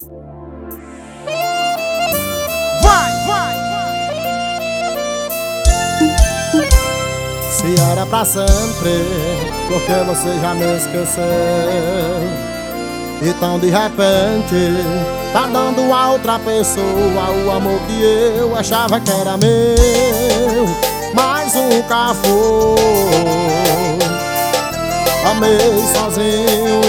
Vai, vai, Se era pra sempre, porque você já me esqueceu. Então de repente, tá dando a outra pessoa o amor que eu achava que era meu. Mas nunca foi. Amei sozinho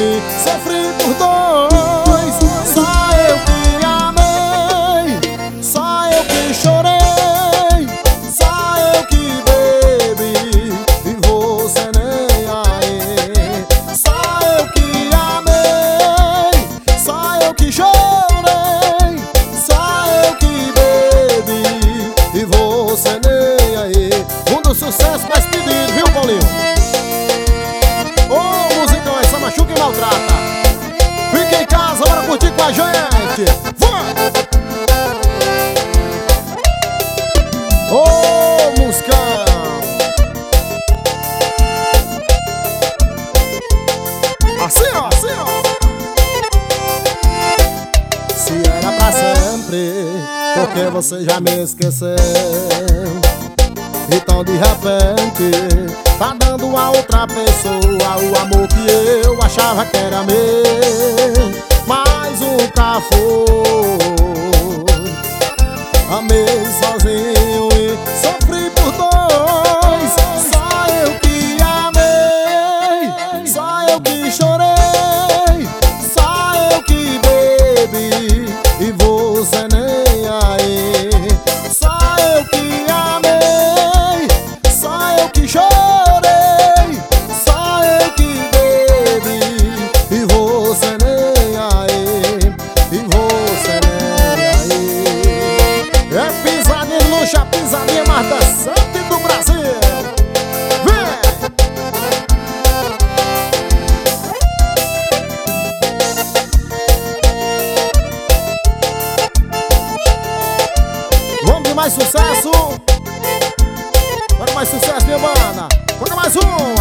nem aí. Um dos sucessos mais pedidos, viu, Paulinho? Ô, musicão, essa machuca e maltrata. Fica em casa, bora curtir com a gente. Vai! Ô, porque você já me esqueceu. Então de repente Tá dando a outra pessoa o amor que eu achava que era meu Mas nunca foi mais sucesso! Bora mais sucesso, minha banda! Bora mais uma!